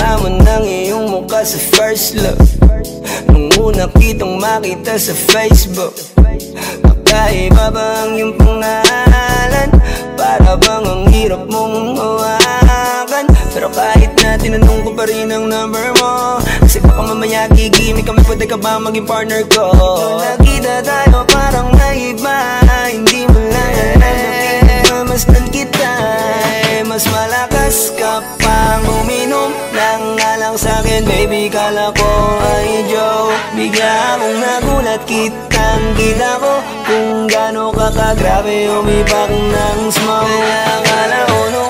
Amo ng iyong mukha sa first look Nung una kitang makita sa Facebook Kakaiba ba ang iyong pangalan? Para bang ang hirap mong hawakan Pero kahit na tinanong ko pa rin ang number mo Kasi baka mamaya gigimik kami Pwede ka ba maging partner ko? Nung nakita tayo parang naiba Hindi mo lang alam na pinagmamasdan kita baby kala ko ay joke Bigla akong nagulat kitang kita ko Kung gaano ka kagrabe umipak ng smoke. Kaya akala ko nung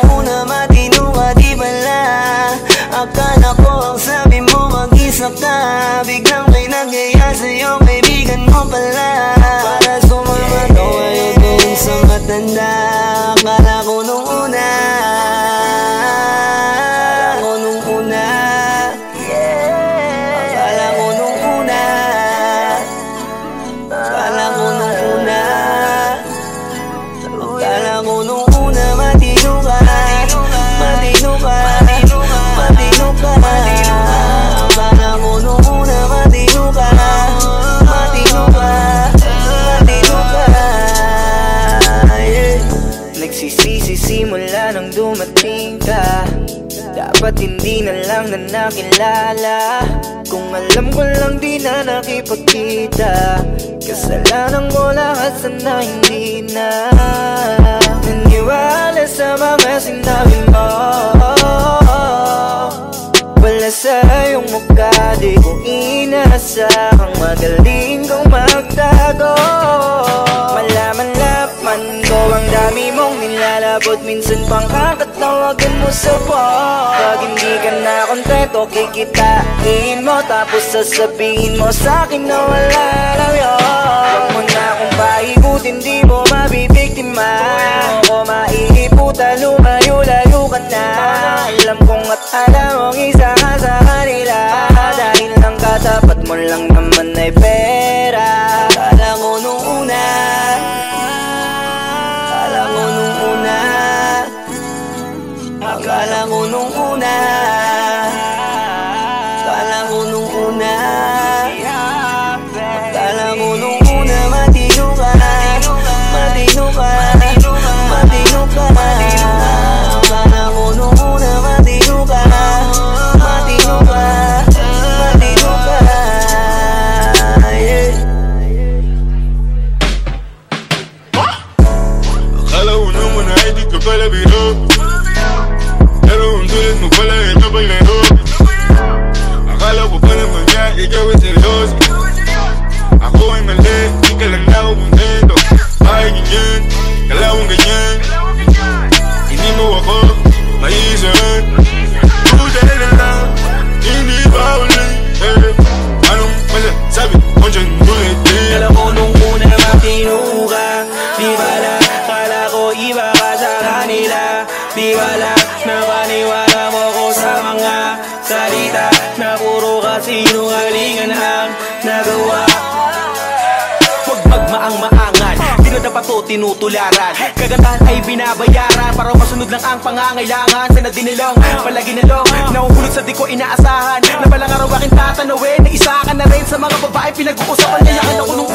simula nang dumating ka Dapat hindi na lang na nakilala. Kung alam ko lang di na nakipagkita Kasalanan ko lahat sana hindi na. Naniwala sa mga sinabi mo. Wala sa iyong mukha Di ko inasahang magaling kang magtago nilalabot Minsan pang kakatawagan mo sa phone Pag hindi ka na kontento Kikitain mo. Tapos sasabihin mo sa'kin na wala lang yun. Huwag mo na akong paikutin Di mo mabibiktima. Mo ko maiiputa Lumayo-layo ka na. Alam kong at alam mong isa ka sa kanila. Dahil lang katapat mo lang naman ay pera Di bala, napaniwala mo ko sa mga salita Na puro kasinungalingan ang nagawa. Huwag magmaang-maangan Di na dapat to tinutularan. Kagandahan ay binabayaran Para masunod lang ang pangangailangan. Sa nadinilong, palagi nalong Nahuhulog sa di ko inaasahan. Na balang araw aking tatanawin Na isa ka na rin sa mga babae Pinag-uusapan Kaya ako nung